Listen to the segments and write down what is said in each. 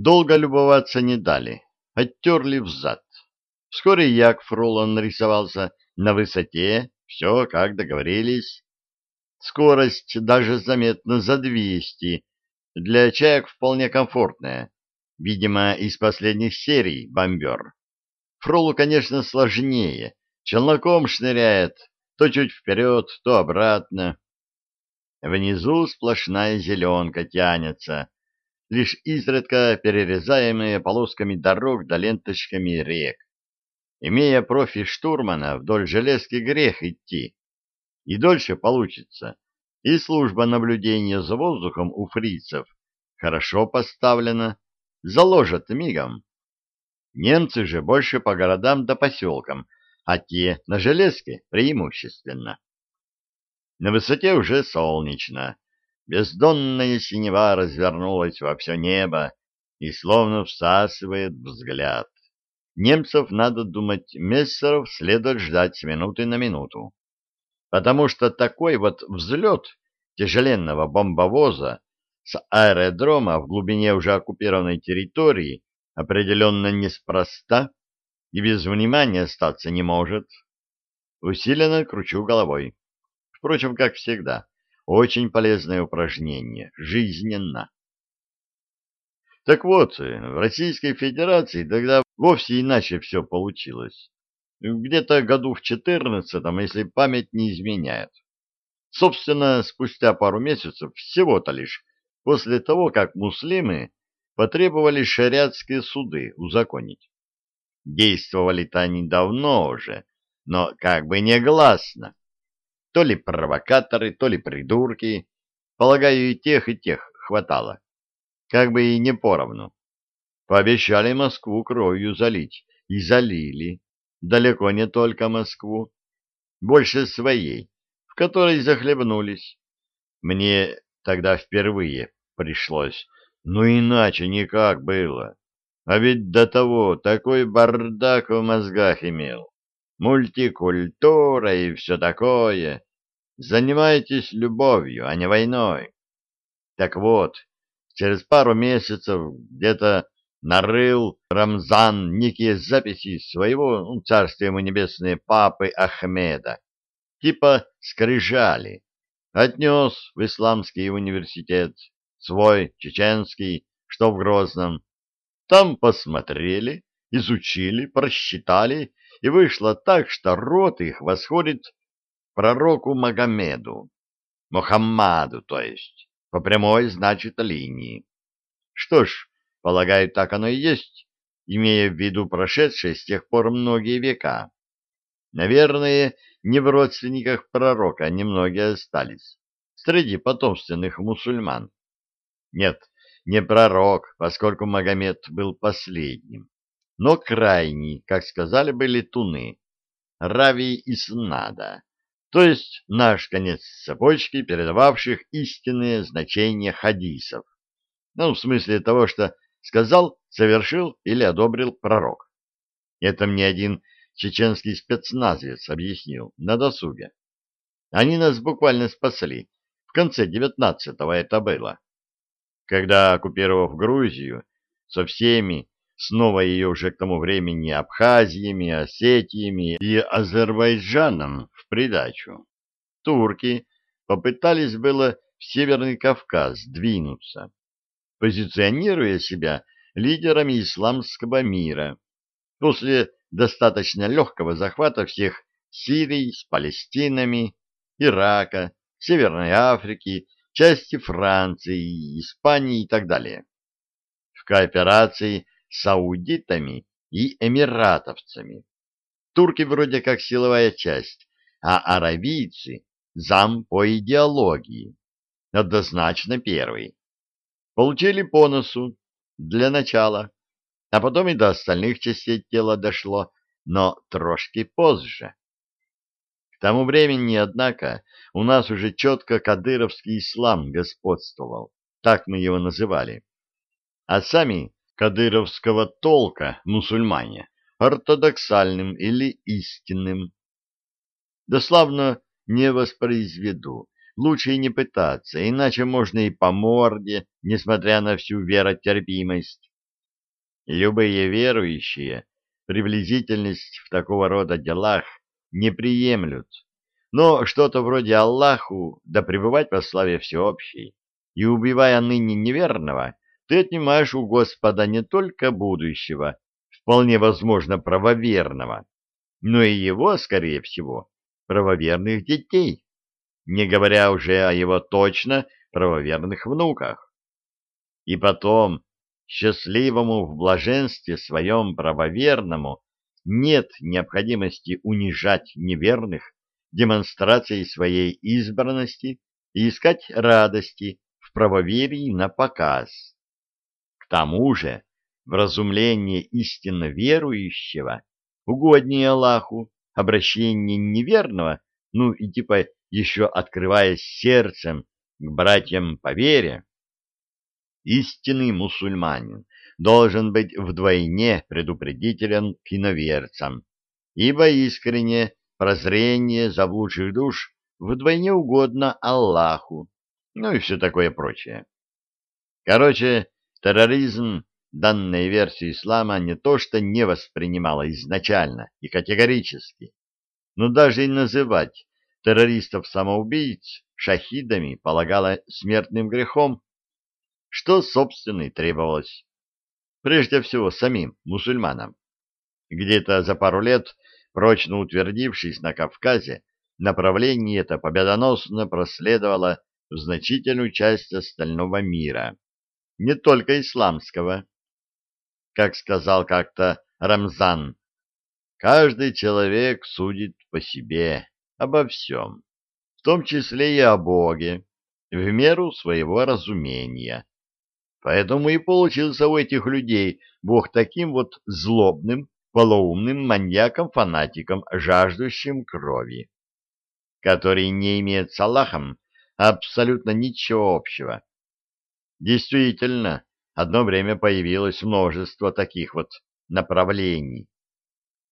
Долго любоваться не дали, оттерли взад. Вскоре Як Фроло нарисовался на высоте, все, как договорились. Скорость даже заметно за 200, для чаек вполне комфортная, видимо, из последних серий «Бомбер». Фролу, конечно, сложнее, челноком шныряет, то чуть вперед, то обратно. Внизу сплошная зеленка тянется, лишь изредка перерезаемые полосками дорог да ленточками рек. Имея профи штурмана, вдоль железки грех идти. И дольше получится. И служба наблюдения за воздухом у фрицев хорошо поставлена, заложат мигом. Немцы же больше по городам да поселкам, а те на железке преимущественно. На высоте уже солнечно. Бездонная синева развернулась во все небо и словно всасывает взгляд. Немцев, надо думать, мессеров следует ждать с минуты на минуту. Потому что такой вот взлет тяжеленного бомбовоза с аэродрома в глубине уже оккупированной территории определенно неспроста и без внимания остаться не может. Усиленно кручу головой. Впрочем, как всегда. Очень полезное упражнение, жизненно. Так вот, в Российской Федерации тогда вовсе иначе все получилось. Где-то году в четырнадцатом, если память не изменяет. Собственно, спустя пару месяцев, всего-то лишь, после того, как муслимы потребовали шариатские суды узаконить. Действовали-то они давно уже, но как бы негласно. То ли провокаторы, то ли придурки. Полагаю, и тех, и тех хватало. Как бы и не поровну. Пообещали Москву кровью залить. И залили. Далеко не только Москву. Больше своей, в которой захлебнулись. Мне тогда впервые пришлось. Ну иначе никак было. А ведь до того такой бардак в мозгах имел мультикультура и все такое. Занимайтесь любовью, а не войной. Так вот, через пару месяцев где-то нарыл Рамзан некие записи своего, ну, царствия ему небесные, папы Ахмеда, типа скрижали, отнес в исламский университет, свой, чеченский, что в Грозном. Там посмотрели, изучили, просчитали и вышло так, что род их восходит пророку Магомеду, Мухаммаду, то есть, по прямой, значит, линии. Что ж, полагаю, так оно и есть, имея в виду прошедшие с тех пор многие века. Наверное, не в родственниках пророка немногие остались, среди потомственных мусульман. Нет, не пророк, поскольку Магомед был последним но крайний, как сказали бы летуны, Рави и Снада, то есть наш конец цепочки, передававших истинные значения хадисов. Ну, в смысле того, что сказал, совершил или одобрил пророк. Это мне один чеченский спецназовец объяснил на досуге. Они нас буквально спасли. В конце девятнадцатого это было. Когда, оккупировав Грузию, со всеми снова ее уже к тому времени Абхазиями, Осетиями и Азербайджаном в придачу. Турки попытались было в Северный Кавказ двинуться, позиционируя себя лидерами исламского мира после достаточно легкого захвата всех Сирий с Палестинами, Ирака, Северной Африки, части Франции, Испании и так далее. В кооперации саудитами и эмиратовцами. Турки вроде как силовая часть, а аравийцы — зам по идеологии. Однозначно первый. Получили по носу для начала, а потом и до остальных частей тела дошло, но трошки позже. К тому времени, однако, у нас уже четко кадыровский ислам господствовал, так мы его называли. А сами кадыровского толка мусульмане, ортодоксальным или истинным. Дословно не воспроизведу, лучше и не пытаться, иначе можно и по морде, несмотря на всю веротерпимость. Любые верующие приблизительность в такого рода делах не приемлют, но что-то вроде Аллаху, да пребывать во славе всеобщей, и убивая ныне неверного, ты отнимаешь у Господа не только будущего, вполне возможно правоверного, но и его, скорее всего, правоверных детей, не говоря уже о его точно правоверных внуках. И потом, счастливому в блаженстве своем правоверному нет необходимости унижать неверных демонстрацией своей избранности и искать радости в правоверии на показ. Тому же, вразумление истинно верующего угоднее Аллаху, обращение неверного, ну и типа еще открываясь сердцем к братьям по вере, истинный мусульманин должен быть вдвойне предупредителен к иноверцам, ибо искренне прозрение заблудших душ вдвойне угодно Аллаху, ну и все такое прочее. Короче, терроризм данной версии ислама не то что не воспринимала изначально и категорически, но даже и называть террористов-самоубийц шахидами полагала смертным грехом, что, собственно, и требовалось. Прежде всего, самим мусульманам. Где-то за пару лет, прочно утвердившись на Кавказе, направление это победоносно проследовало в значительную часть остального мира, не только исламского. Как сказал как-то Рамзан, каждый человек судит по себе обо всем, в том числе и о Боге, в меру своего разумения. Поэтому и получился у этих людей Бог таким вот злобным, полоумным маньяком-фанатиком, жаждущим крови, который не имеет с Аллахом абсолютно ничего общего. Действительно, одно время появилось множество таких вот направлений.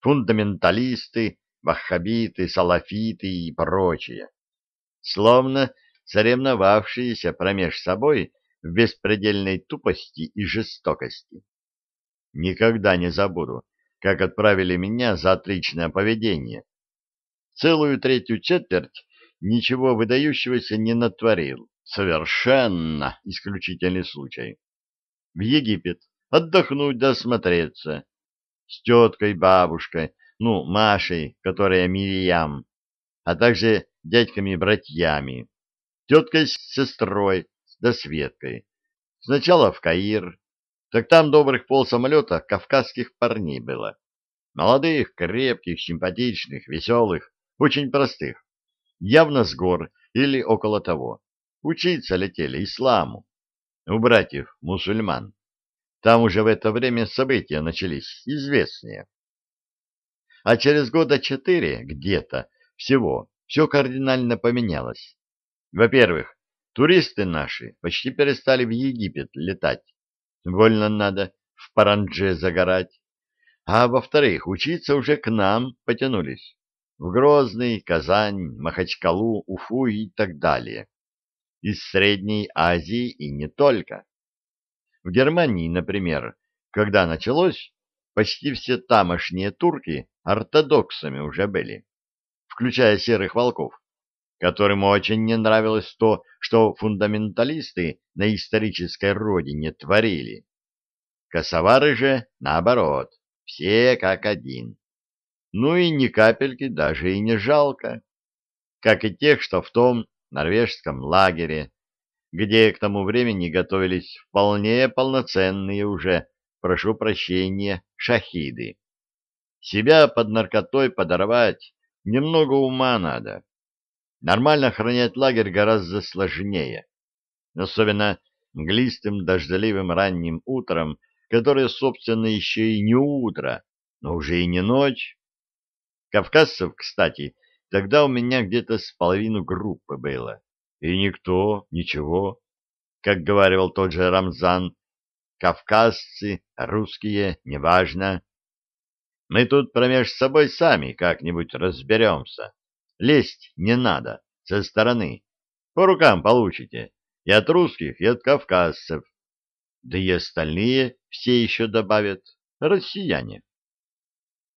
Фундаменталисты, ваххабиты, салафиты и прочее. Словно соревновавшиеся промеж собой в беспредельной тупости и жестокости. Никогда не забуду, как отправили меня за отличное поведение. Целую третью четверть ничего выдающегося не натворил. Совершенно исключительный случай. В Египет отдохнуть да осмотреться. С теткой, бабушкой, ну, Машей, которая Мирьям, а также дядьками-братьями, теткой с сестрой, да Светкой. Сначала в Каир, так там добрых полсамолета кавказских парней было. Молодых, крепких, симпатичных, веселых, очень простых. Явно с гор или около того. Учиться летели исламу. У братьев мусульман. Там уже в это время события начались известные. А через года четыре где-то всего все кардинально поменялось. Во-первых, Туристы наши почти перестали в Египет летать. Больно надо в Парандже загорать. А во-вторых, учиться уже к нам потянулись. В Грозный, Казань, Махачкалу, Уфу и так далее. Из Средней Азии и не только. В Германии, например, когда началось, почти все тамошние турки ортодоксами уже были, включая серых волков которым очень не нравилось то, что фундаменталисты на исторической родине творили. Косовары же, наоборот, все как один. Ну и ни капельки даже и не жалко, как и тех, что в том норвежском лагере, где к тому времени готовились вполне полноценные уже, прошу прощения, шахиды. Себя под наркотой подорвать немного ума надо. Нормально охранять лагерь гораздо сложнее, особенно мглистым дождливым ранним утром, которое, собственно, еще и не утро, но уже и не ночь. Кавказцев, кстати, тогда у меня где-то с половину группы было. И никто, ничего. Как говорил тот же Рамзан, кавказцы, русские, неважно. Мы тут промеж собой сами как-нибудь разберемся. Лезть не надо, со стороны. По рукам получите. И от русских, и от кавказцев. да и остальные все еще добавят, россияне.